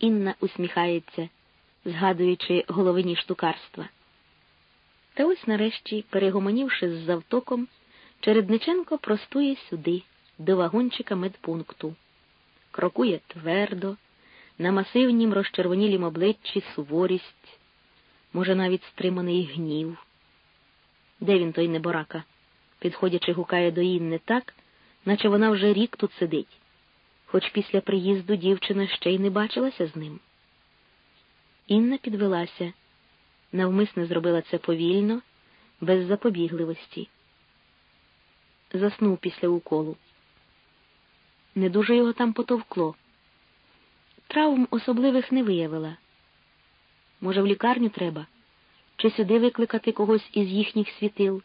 Інна усміхається, згадуючи головині штукарства. Та ось нарешті, перегомонівши з завтоком, Чередниченко простує сюди, до вагончика медпункту. Крокує твердо, на масивнім розчервонілім обличчі суворість, може, навіть стриманий гнів. Де він той неборака? Підходячи, гукає до Інни так, наче вона вже рік тут сидить, хоч після приїзду дівчина ще й не бачилася з ним. Інна підвелася, навмисне зробила це повільно, без запобігливості. Заснув після уколу. Не дуже його там потовкло. Травм особливих не виявила. Може, в лікарню треба? Чи сюди викликати когось із їхніх світил?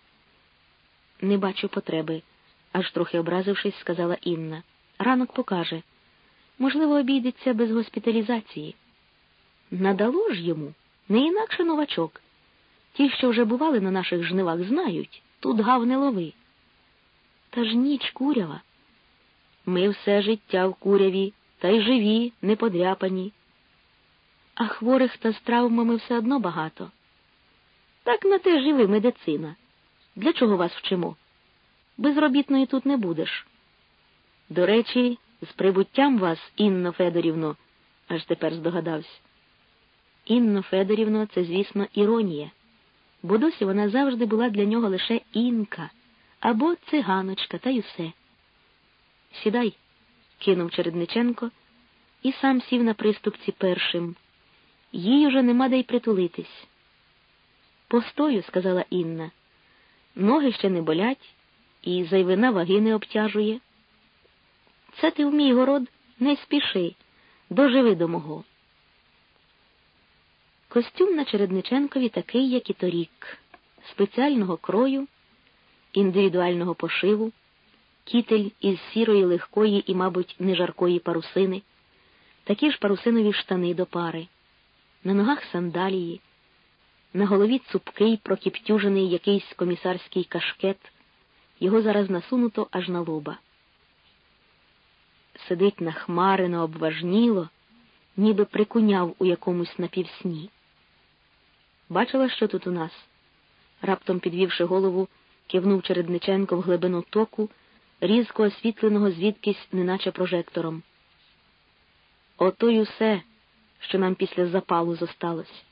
Не бачу потреби, аж трохи образившись, сказала Інна. Ранок покаже. Можливо, обійдеться без госпіталізації. Надало ж йому не інакше новачок. Ті, що вже бували на наших жнивах, знають тут гав не лови. Та ж ніч курява. Ми все життя в куряві, та й живі, не подряпані. А хворих та з травмами все одно багато. Так на те живи медицина. Для чого вас вчимо? Безробітної тут не будеш. До речі, з прибуттям вас, Інно Федорівно, аж тепер здогадався. Інно Федорівно, це, звісно, іронія, бо досі вона завжди була для нього лише інка або циганочка, та й усе. Сідай, кинув Чередниченко і сам сів на приступці першим. Їй уже нема де й притулитись. Постою, сказала Інна. Ноги ще не болять, і зайвина ваги не обтяжує. Це ти в мій город не спіши, доживи до мого. Костюм на Чередниченкові такий, як і торік, спеціального крою, індивідуального пошиву, кітель із сірої легкої і, мабуть, нежаркої парусини, такі ж парусинові штани до пари, на ногах сандалії, на голові цупкий, прокіптюжений якийсь комісарський кашкет, його зараз насунуто аж на лоба. Сидить нахмарено, обважніло, ніби прикуняв у якомусь напівсні. Бачила, що тут у нас? Раптом підвівши голову, кивнув Чередниченко в глибину току, різко освітленого звідкись, неначе прожектором. Ото й усе, що нам після запалу зосталось.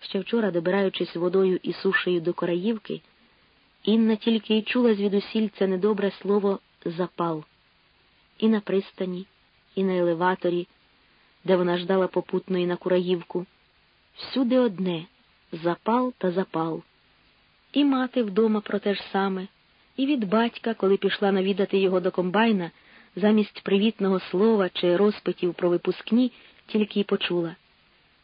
Ще вчора, добираючись водою і сушею до Кораївки, Інна тільки й чула звідусіль це недобре слово запал і на пристані, і на елеваторі, де вона ждала попутної на Кураївку. Всюди одне запал та запал. І мати вдома про те ж саме, і від батька, коли пішла навідати його до комбайна, замість привітного слова чи розпитів про випускні, тільки й почула.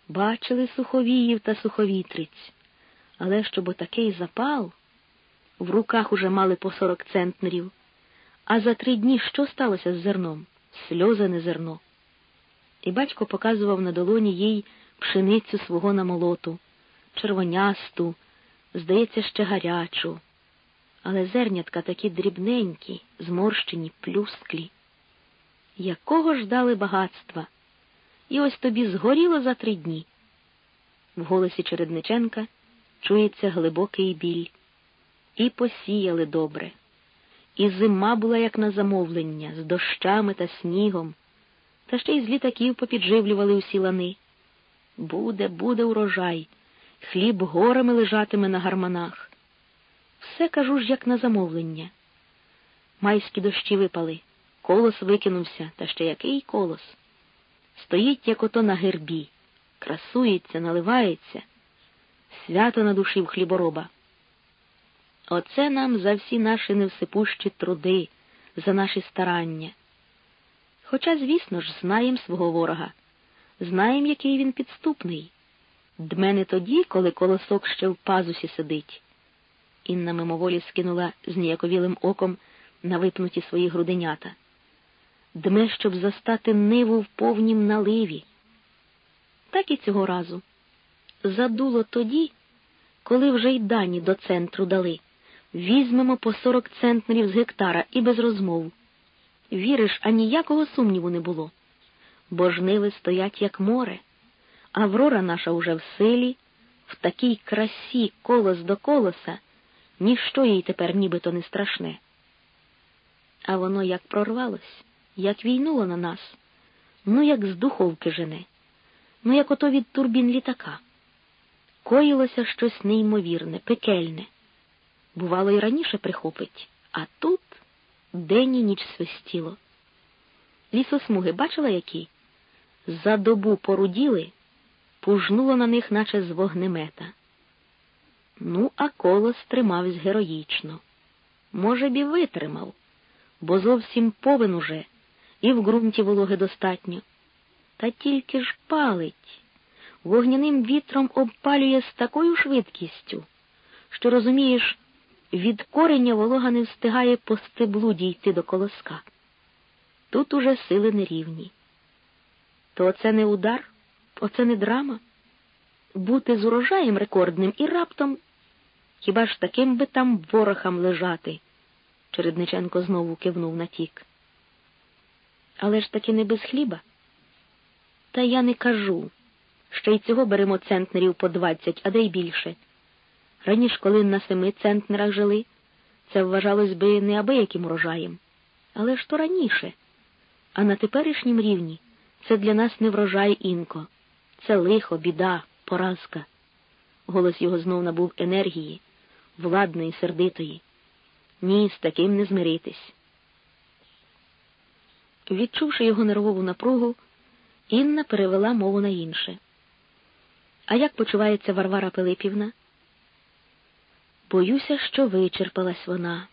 Бачили суховіїв та суховітриць, але щоб отакий запал, в руках уже мали по сорок центнерів, а за три дні що сталося з зерном? Сльозане зерно. І батько показував на долоні їй пшеницю свого намолоту, червонясту, здається, ще гарячу, але зернятка такі дрібненькі, зморщені, плюсклі. Якого ж дали багатства? І ось тобі згоріло за три дні. В голосі Чередниченка чується глибокий біль. І посіяли добре. І зима була, як на замовлення, з дощами та снігом, та ще й з літаків попідживлювали усі лани. Буде, буде урожай, хліб горами лежатиме на гарманах. Все кажу ж, як на замовлення. Майські дощі випали, колос викинувся, та ще який колос. Стоїть, як ото на гербі, красується, наливається, свято на душі в хлібороба. Оце нам за всі наші невсипущі труди, за наші старання. Хоча, звісно ж, знаєм свого ворога, знаєм, який він підступний. Дме не тоді, коли колосок ще в пазусі сидить. Інна мимоволі скинула зніяковілим оком на випнуті свої груденята. Дме, щоб застати ниву в повнім наливі. Так і цього разу. Задуло тоді, коли вже й дані до центру дали. Візьмемо по сорок центнерів з гектара і без розмов. Віриш, а ніякого сумніву не було. бо жниви стоять, як море. Аврора наша уже в силі, в такій красі колос до колоса, ніщо їй тепер нібито не страшне. А воно як прорвалось, як війнуло на нас, ну як з духовки жене, ну як ото від турбін літака. Коїлося щось неймовірне, пекельне. Бувало, і раніше прихопить, а тут день і ніч свистіло. Лісосмуги бачила які? За добу поруділи, пужнуло на них, наче з вогнемета. Ну, а колос тримався героїчно. Може б, і витримав, бо зовсім повен уже, і в ґрунті вологи достатньо. Та тільки ж палить, вогняним вітром обпалює з такою швидкістю, що, розумієш, від кореня волога не встигає по стеблу дійти до колоска. Тут уже сили нерівні. То оце не удар, оце не драма. Бути з урожаєм рекордним і раптом хіба ж таким би там ворохам лежати? Чередниченко знову кивнув на тік. Але ж таки не без хліба. Та я не кажу. Ще й цього беремо центнерів по двадцять, а де й більше. Раніше, коли на семи центнерах жили, це вважалось би неабияким урожаєм. Але ж то раніше. А на теперішнім рівні це для нас не врожай інко, це лихо, біда, поразка. Голос його знов набув енергії, владної, сердитої. Ні, з таким не змиритись. Відчувши його нервову напругу, Інна перевела мову на інше. А як почувається Варвара Пилипівна? Боюся, що вичерпалась вона.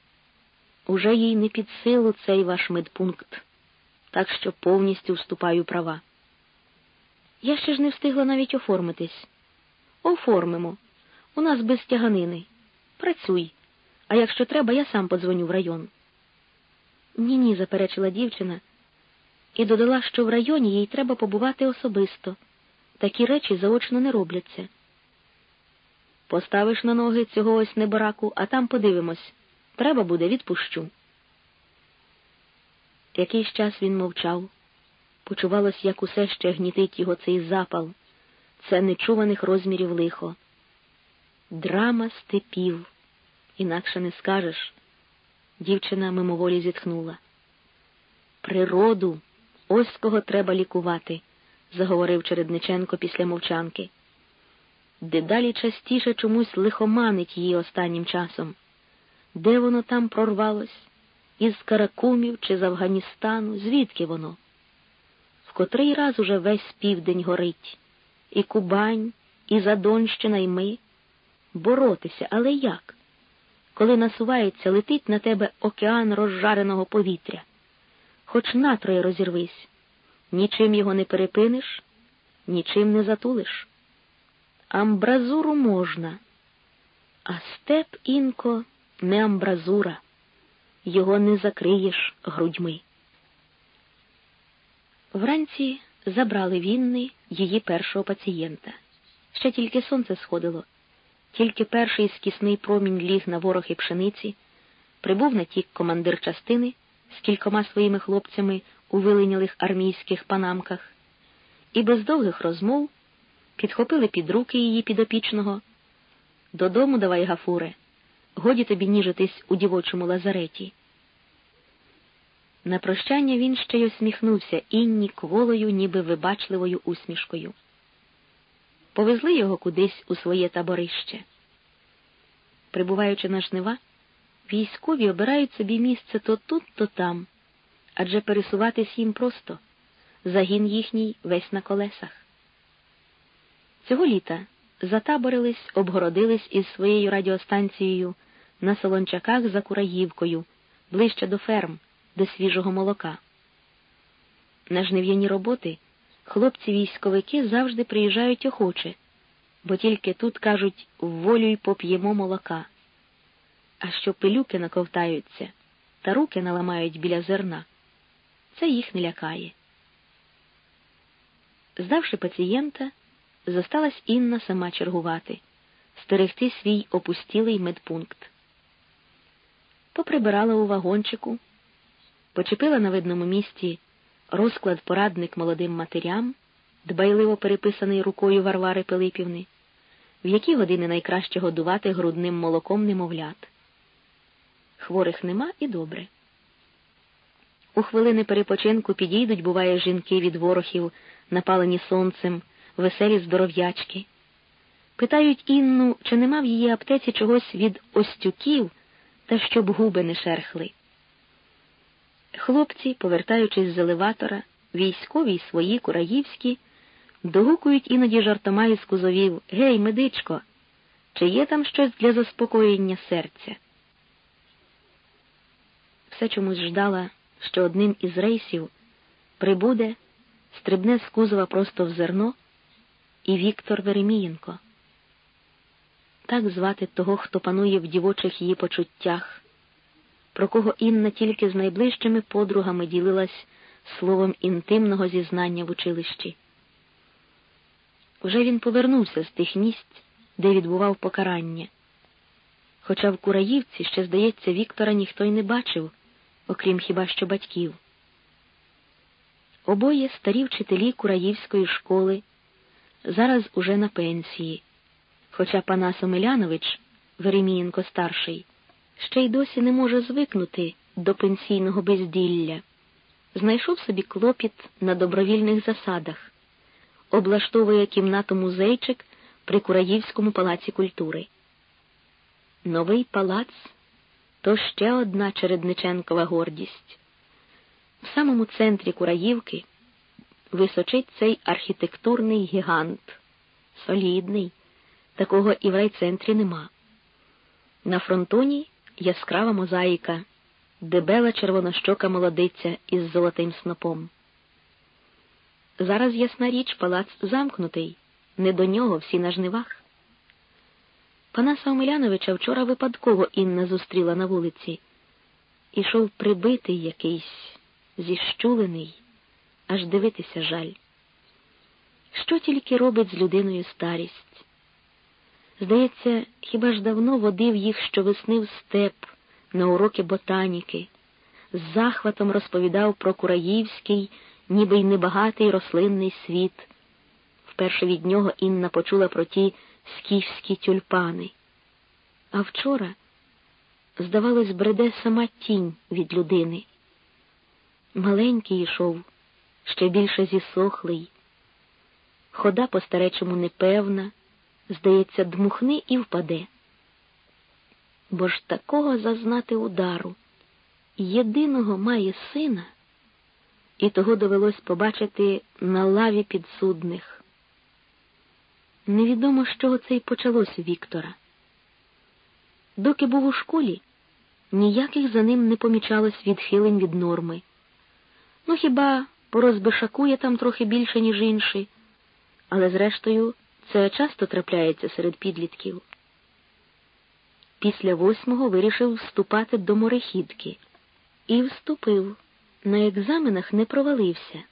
Уже їй не під силу цей ваш медпункт, так що повністю вступаю права. Я ще ж не встигла навіть оформитись. Оформимо. У нас без тяганини. Працюй. А якщо треба, я сам подзвоню в район. Ні, ні, заперечила дівчина і додала, що в районі їй треба побувати особисто. Такі речі заочно не робляться. Поставиш на ноги цього ось небараку, а там подивимось. Треба буде, відпущу. Якийсь час він мовчав. Почувалось, як усе ще гнітить його цей запал, це нечуваних розмірів лихо. Драма степів, інакше не скажеш. Дівчина мимоволі зітхнула. Природу, ось кого треба лікувати, заговорив Чередниченко після мовчанки дедалі частіше чомусь лихоманить її останнім часом. Де воно там прорвалось? Із Каракумів чи з Афганістану? Звідки воно? В котрий раз уже весь південь горить, і Кубань, і Задонщина, і ми. Боротися, але як? Коли насувається, летить на тебе океан розжареного повітря. Хоч натроє розірвись, нічим його не перепиниш, нічим не затулиш амбразуру можна, а степ інко не амбразура, його не закриєш грудьми. Вранці забрали вінни її першого пацієнта. Ще тільки сонце сходило, тільки перший скісний промінь ліг на ворохи пшениці, прибув на тік командир частини з кількома своїми хлопцями у вилинялих армійських панамках, і без довгих розмов підхопили під руки її підопічного. Додому давай, Гафуре, годі тобі ніжитись у дівочому лазареті. На прощання він ще й усміхнувся інні кволою, ніби вибачливою усмішкою. Повезли його кудись у своє таборище. Прибуваючи на жнива, військові обирають собі місце то тут, то там, адже пересуватись їм просто загін їхній весь на колесах. Цього літа затаборились, обгородились із своєю радіостанцією на солончаках за Кураївкою, ближче до ферм, до свіжого молока. На жнив'яні роботи хлопці-військовики завжди приїжджають охоче, бо тільки тут, кажуть, волю й поп'ємо молока. А що пилюки наковтаються та руки наламають біля зерна, це їх не лякає. Здавши пацієнта, зосталась Інна сама чергувати, стерегти свій опустілий медпункт. Поприбирала у вагончику, почепила на видному місці розклад порадник молодим матерям, дбайливо переписаний рукою Варвари Пилипівни, в які години найкраще годувати грудним молоком немовлят. Хворих нема і добре. У хвилини перепочинку підійдуть, буває, жінки від ворохів, напалені сонцем, веселі здоров'ячки. Питають Інну, чи нема в її аптеці чогось від остюків та щоб губи не шерхли. Хлопці, повертаючись з елеватора, військові й свої кураївські, догукують іноді жартома із кузовів Гей, медичко, чи є там щось для заспокоєння серця? Все чомусь ждала, що одним із рейсів прибуде, стрибне з кузова просто в зерно, і Віктор Веремієнко. Так звати того, хто панує в дівочих її почуттях про кого Інна тільки з найближчими подругами ділилась словом інтимного зізнання в училищі. Уже він повернувся з тих місць, де відбував покарання. Хоча в Кураївці ще, здається, Віктора ніхто й не бачив, окрім хіба що батьків. Обоє старі вчителі Кураївської школи, зараз уже на пенсії, хоча Панас Омелянович, Веремієнко старший, ще й досі не може звикнути до пенсійного безділля. Знайшов собі клопіт на добровільних засадах, облаштовує кімнату музейчик при Кураївському палаці культури. Новий палац то ще одна Чередниченкова гордість. В самому центрі Кураївки височить цей архітектурний гігант, солідний, такого і в райцентрі нема. На фронтоні яскрава мозаїка, дебела червонощока молодиця із золотим снопом. Зараз, ясна річ, палац замкнутий, не до нього всі на жнивах. Панаса Омеляновича вчора випадково Інна зустріла на вулиці. Ішов прибитий якийсь, зіщулений, аж дивитися жаль. Що тільки робить з людиною старість? Здається, хіба ж давно водив їх щовесни в степ на уроки ботаніки, з захватом розповідав про Кураївський, ніби й небагатий рослинний світ. Вперше від нього Інна почула про ті скіфські тюльпани. А вчора, здавалось, бреде сама тінь від людини. Маленький йшов, ще більше зісохлий, хода по старечому непевна здається, дмухни і впаде. Бо ж такого зазнати удару єдиного має сина, і того довелось побачити на лаві підсудних. Невідомо, з чого це й почалось у Віктора. Доки був у школі, ніяких за ним не помічалось відхилень від норми. Ну хіба порозбишакує там трохи більше, ніж інший, але зрештою це часто трапляється серед підлітків. Після восьмого вирішив вступати до морехідки і вступив. На екзаменах не провалився.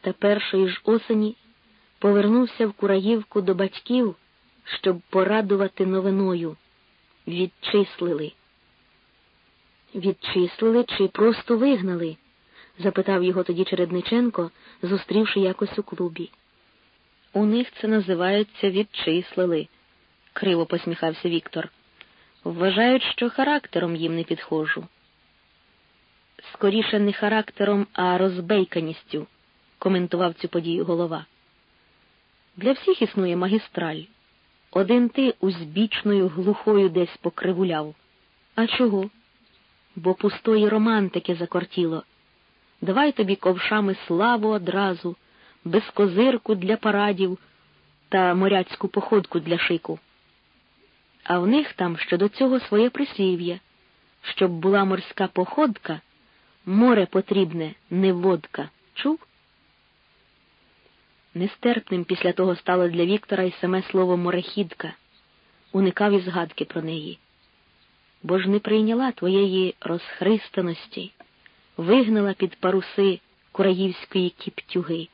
Та першої ж осені повернувся в Кураївку до батьків, щоб порадувати новиною. Відчислили. Відчислили чи просто вигнали? Запитав його тоді Чередниченко, зустрівши якось у клубі. У них це називається відчислили, криво посміхався Віктор. Вважають, що характером їм не підходжу. Скоріше не характером, а розбейканістю, коментував цю подію голова. Для всіх існує магістраль. Один ти узбічною глухою десь покривуляв. А чого? Бо пустої романтики закортіло. Давай тобі ковшами славу одразу без козирку для парадів та моряцьку походку для шику. А в них там щодо цього своє прислів'я, щоб була морська походка, море потрібне, не водка. Чув? Нестерпним після того стало для Віктора й саме слово морехідка, уникав і згадки про неї. Бо ж не прийняла твоєї розхристаності, вигнала під паруси кураївської кіптюги.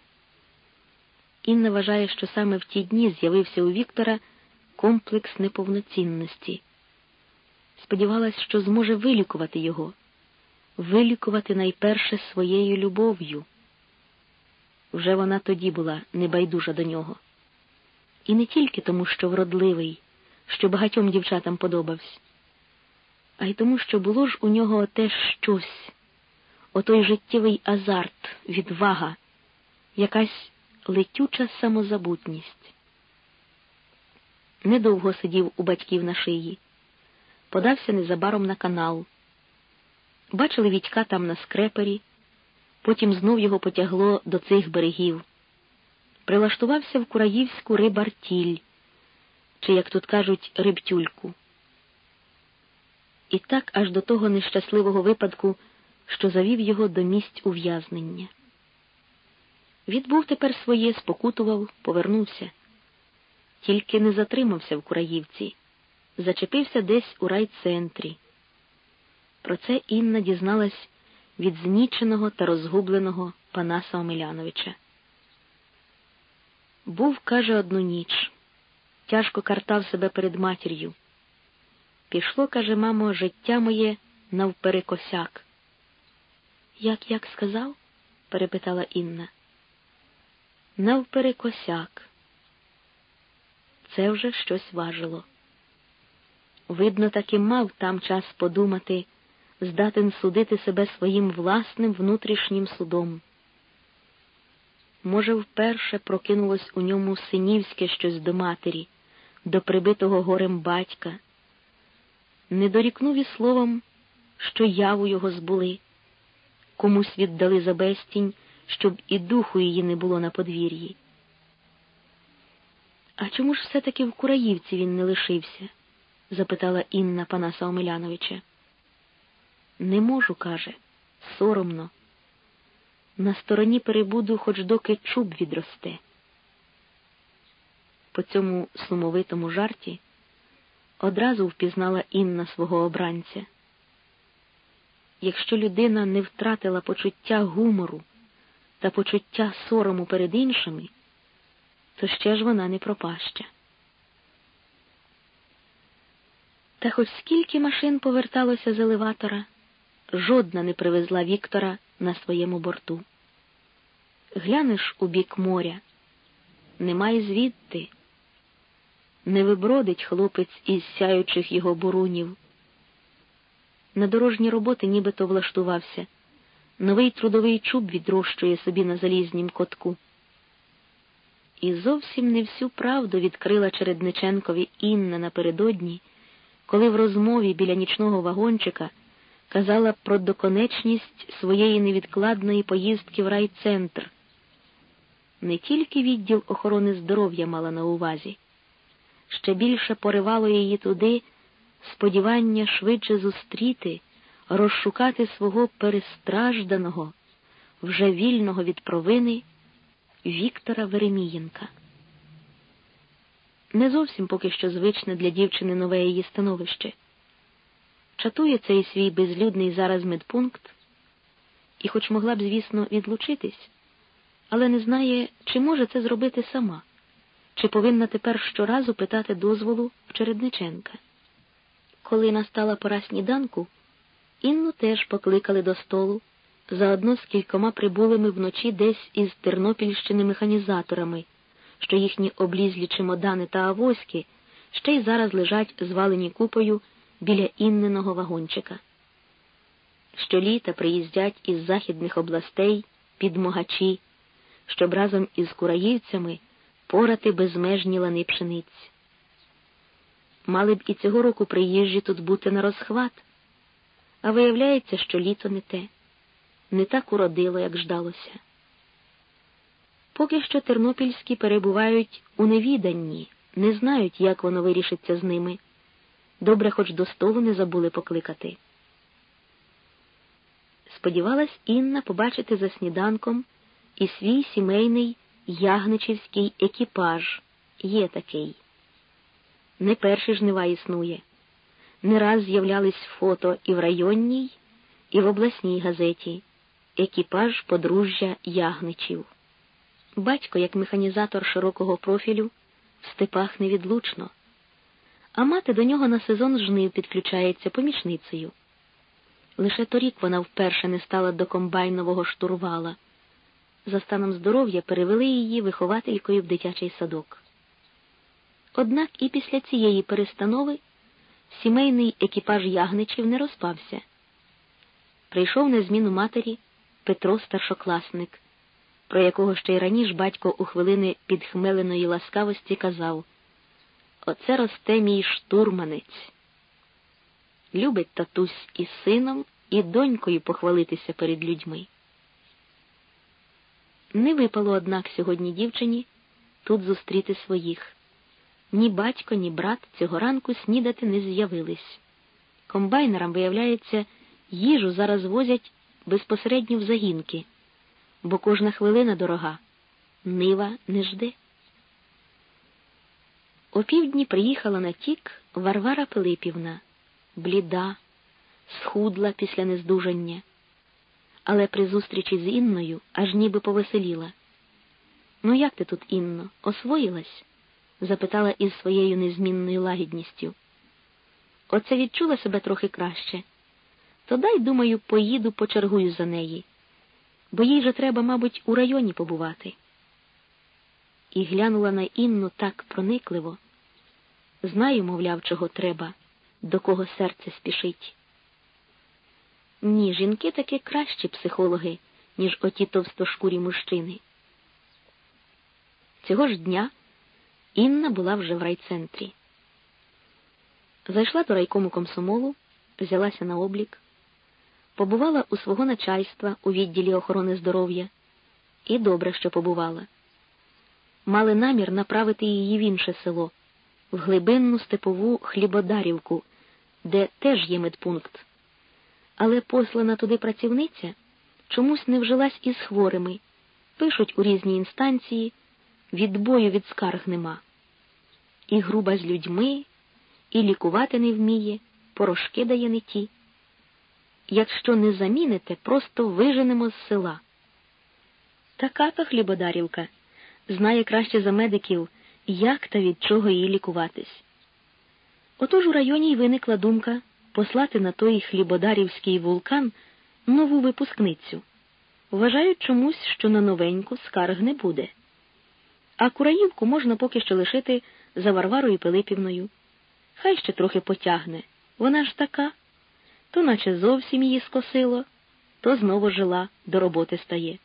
Інна вважає, що саме в ті дні з'явився у Віктора комплекс неповноцінності. Сподівалась, що зможе вилікувати його, вилікувати найперше своєю любов'ю. Вже вона тоді була небайдужа до нього. І не тільки тому, що вродливий, що багатьом дівчатам подобався, а й тому, що було ж у нього те щось, отой життєвий азарт, відвага, якась летюча самозабутність. Недовго сидів у батьків на шиї, подався незабаром на канал. Бачили Вітька там на скрепері, потім знов його потягло до цих берегів. Прилаштувався в Кураївську рибартіль, чи, як тут кажуть, рибтюльку. І так аж до того нещасливого випадку, що завів його до місць ув'язнення. Відбув тепер своє, спокутував, повернувся, тільки не затримався в Кураївці, зачепився десь у райцентрі. Про це Інна дізналась від зніченого та розгубленого Панаса Омеляновича. Був, каже, одну ніч, тяжко картав себе перед матір'ю. Пішло, каже, мамо, життя моє навперекосяк. Як як сказав? перепитала Інна. Навперекосяк. Це вже щось важило. Видно, таки мав там час подумати, здатен судити себе своїм власним внутрішнім судом. Може, вперше прокинулось у ньому синівське щось до матері, до прибитого горем батька. Не дорікнув і словом, що яву його збули, комусь віддали за безтінь, щоб і духу її не було на подвір'ї. А чому ж все-таки в Кураївці він не лишився? запитала Інна Панаса Омеляновича. Не можу, каже, соромно. На стороні перебуду, хоч доки чуб відросте. По цьому сумовитому жарті одразу впізнала Інна свого обранця. Якщо людина не втратила почуття гумору та почуття сорому перед іншими, то ще ж вона не пропаща. Та хоч скільки машин поверталося з елеватора, жодна не привезла Віктора на своєму борту. Глянеш у бік моря, немає звідти, не вибродить хлопець із сяючих його бурунів. На дорожні роботи нібито влаштувався. Новий трудовий чуб відрощує собі на залізнім котку. І зовсім не всю правду відкрила Чередниченкові Інна напередодні, коли в розмові біля нічного вагончика казала про доконечність своєї невідкладної поїздки в райцентр. Не тільки відділ охорони здоров'я мала на увазі, ще більше поривало її туди сподівання швидше зустріти, розшукати свого перестражданого, вже вільного від провини Віктора Веремієнка. Не зовсім поки що звичне для дівчини нове її становище. Чатує цей свій безлюдний зараз медпункт, і, хоч могла б, звісно, відлучитись, але не знає, чи може це зробити сама, чи повинна тепер щоразу питати дозволу в Чередниченка. Коли настала пора сніданку, Інну теж покликали до столу, заодно з кількома прибулими вночі десь із тернопільщини механізаторами, що їхні облізлі чемодани та авоськи ще й зараз лежать звалені купою біля інненого вагончика. Щоліта приїздять із західних областей підмогачі, щоб разом із кураївцями порати безмежні лани пшениць. Мали б і цього року приїжджі тут бути на розхват, а виявляється, що літо не те, не так уродило, як ждалося. Поки що тернопільські перебувають у невіданні, не знають, як воно вирішиться з ними. Добре, хоч до столу не забули покликати. Сподівалась Інна побачити за сніданком і свій сімейний ягничівський екіпаж. Є такий. Не перший жнива існує. Не раз з'являлись фото і в районній, і в обласній газеті екіпаж подружжя ягничів. Батько, як механізатор широкого профілю, в степах невідлучно, а мати до нього на сезон жнив підключається помічницею. Лише торік вона вперше не стала до комбайнового штурвала, за станом здоров'я перевели її вихователькою в дитячий садок. Однак і після цієї перестанови сімейний екіпаж ягничів не розпався. Прийшов на зміну матері Петро старшокласник, про якого ще й раніше батько у хвилини підхмеленої ласкавості казав Оце росте мій штурманець. Любить татусь і сином, і донькою похвалитися перед людьми. Не випало, однак, сьогодні дівчині тут зустріти своїх. Ні батько, ні брат цього ранку снідати не з'явились. Комбайнерам, виявляється, їжу зараз возять безпосередньо в загінки, бо кожна хвилина дорога, нива не жде. О півдні приїхала на тік Варвара Пилипівна, бліда, схудла після нездужання, але при зустрічі з Інною аж ніби повеселіла. Ну, як ти тут, Інно, освоїлась? Запитала із своєю незмінною лагідністю. Оце відчула себе трохи краще. То дай, думаю, поїду почергую за неї, бо їй же треба, мабуть, у районі побувати. І глянула на Інну так проникливо. Знаю, мовляв, чого треба, до кого серце спішить. Ні, жінки таки кращі психологи, ніж оті товстошкурі мужчини. Цього ж дня Інна була вже в райцентрі. Зайшла до райкому комсомолу, взялася на облік, побувала у свого начальства у відділі охорони здоров'я, і добре, що побувала. Мали намір направити її в інше село, в глибинну степову хлібодарівку, де теж є медпункт. Але послана туди працівниця чомусь не вжилась із хворими, пишуть у різні інстанції, відбою від скарг нема. І груба з людьми, і лікувати не вміє, порошки дає не ті. Якщо не заміните, просто виженемо з села. Така то хлібодарівка знає краще за медиків, як та від чого їй лікуватись. Отож у районі й виникла думка послати на той хлібодарівський вулкан нову випускницю. Вважають чомусь, що на новеньку скарг не буде. А Кураївку можна поки що лишити за Варварою Пилипівною. Хай ще трохи потягне. Вона ж така, то наче зовсім її скосило, то знову жила, до роботи стає.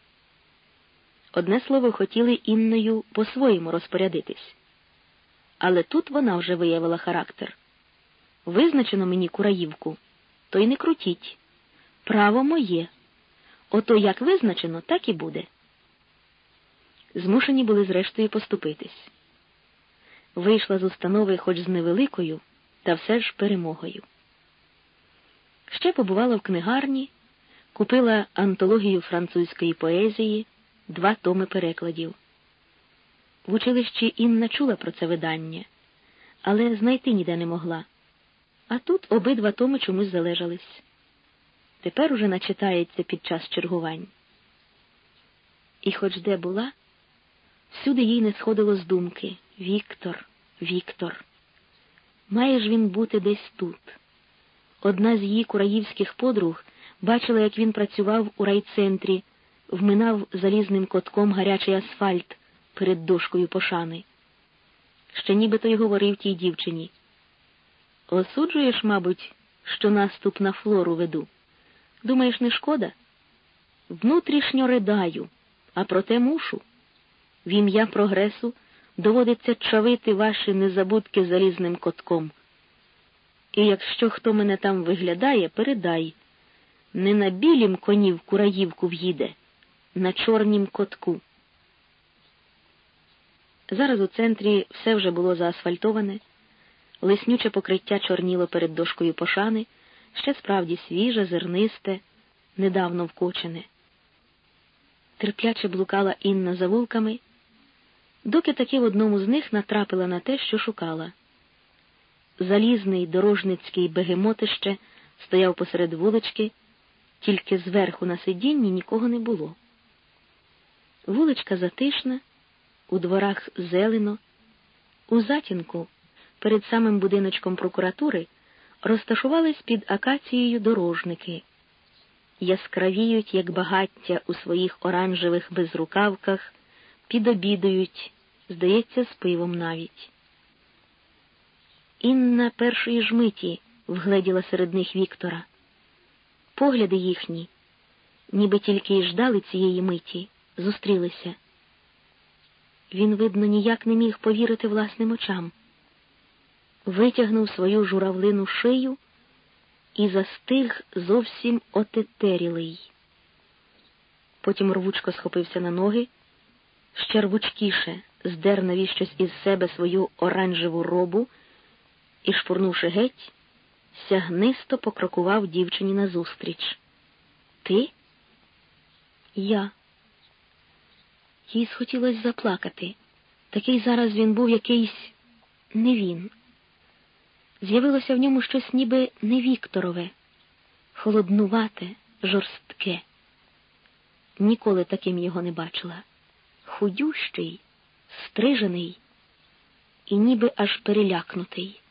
Одне слово, хотіли Інною по-своєму розпорядитись. Але тут вона вже виявила характер. Визначено мені Кураївку, то й не крутіть. Право моє. Ото як визначено, так і буде. Змушені були зрештою поступитись. Вийшла з установи хоч з невеликою, та все ж перемогою. Ще побувала в книгарні, купила антологію французької поезії, два томи перекладів. В училищі Інна чула про це видання, але знайти ніде не могла. А тут обидва томи чомусь залежались. Тепер уже начитається під час чергувань. І хоч де була, всюди їй не сходило з думки Віктор, Віктор. Має ж він бути десь тут. Одна з її кураївських подруг бачила, як він працював у райцентрі, вминав залізним котком гарячий асфальт перед дошкою пошани. Ще нібито й говорив тій дівчині. Осуджуєш, мабуть, що наступ на флору веду. Думаєш, не шкода? Внутрішньо ридаю, а проте мушу. В ім'я прогресу доводиться чавити ваші незабудки залізним котком. І якщо хто мене там виглядає, передай не на білім коні в кураївку в'їде, на чорнім котку. Зараз у центрі все вже було заасфальтоване, лиснюче покриття чорніло перед дошкою пошани, ще справді свіже, зернисте, недавно вкочене. Терпляче блукала Інна за вулками, доки таки в одному з них натрапила на те, що шукала. Залізний дорожницький бегемотище стояв посеред вулички, тільки зверху на сидінні нікого не було. Вуличка затишна, у дворах зелено, у затінку перед самим будиночком прокуратури розташувались під акацією дорожники. яскравіють, як багаття у своїх оранжевих безрукавках, підобідують, здається, з пивом навіть. Інна першої ж миті вгледіла серед них Віктора. Погляди їхні, ніби тільки й ждали цієї миті, зустрілися. Він, видно, ніяк не міг повірити власним очам. Витягнув свою журавлину шию і застиг зовсім отетерілий. Потім рвучко схопився на ноги, ще рвучкіше здер навіщось із себе свою оранжеву робу і, шпурнувши геть, сягнисто покрокував дівчині назустріч. Ти? Я. Їй схотілося заплакати. Такий зараз він був якийсь не він. З'явилося в ньому щось ніби не Вікторове, холоднувате, жорстке. Ніколи таким його не бачила. Худющий, стрижений і ніби аж перелякнутий.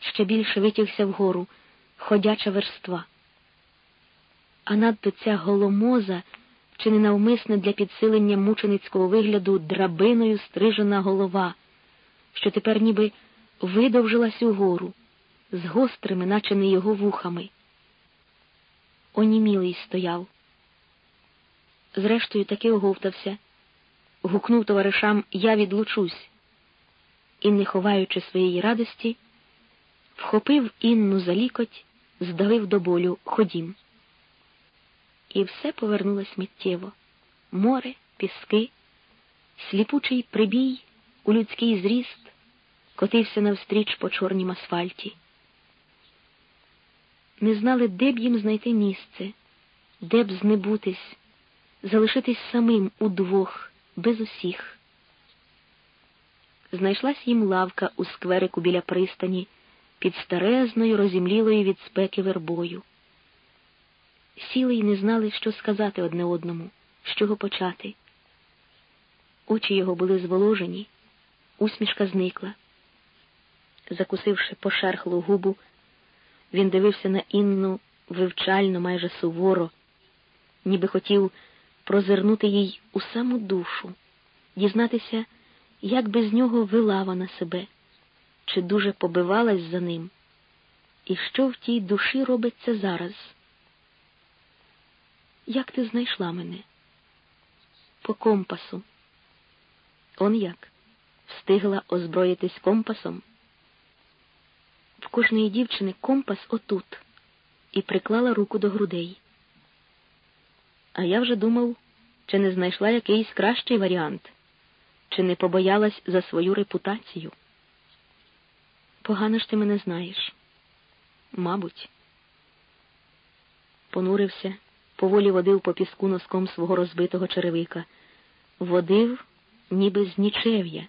Ще більше витягся вгору ходяча верства. А надто ця голомоза чи не навмисне для підсилення мученицького вигляду драбиною стрижена голова, що тепер ніби видовжилась угору, з гострими, наче не його вухами. Онімілий стояв. Зрештою, таки оговтався, гукнув товаришам Я відлучусь, і, не ховаючи своєї радості, вхопив Інну за лікоть, здавив до болю ходім. І все повернулось миттєво море, піски, сліпучий прибій у людський зріст котився навстріч по чорнім асфальті. Не знали, де б їм знайти місце, де б знебутись, залишитись самим удвох, без усіх. Знайшлась їм лавка у скверику біля пристані під старезною, розімлілою від спеки вербою. Сіли й не знали, що сказати одне одному, з чого почати. Очі його були зволожені, усмішка зникла. Закусивши пошерхлу губу, він дивився на Інну вивчально, майже суворо, ніби хотів прозирнути їй у саму душу, дізнатися, як без нього вела вона себе, чи дуже побивалась за ним, і що в тій душі робиться зараз. Як ти знайшла мене? По компасу. Он як? Встигла озброїтись компасом в кожної дівчини компас отут і приклала руку до грудей. А я вже думав, чи не знайшла якийсь кращий варіант, чи не побоялась за свою репутацію. Погано ж ти мене знаєш. Мабуть, понурився, поволі водив по піску носком свого розбитого черевика, водив, ніби з нічев'я.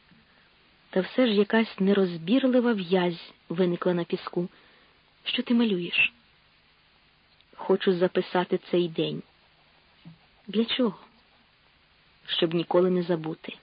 Та все ж якась нерозбірлива в'язь виникла на піску. Що ти малюєш? Хочу записати цей день. Для чого? Щоб ніколи не забути.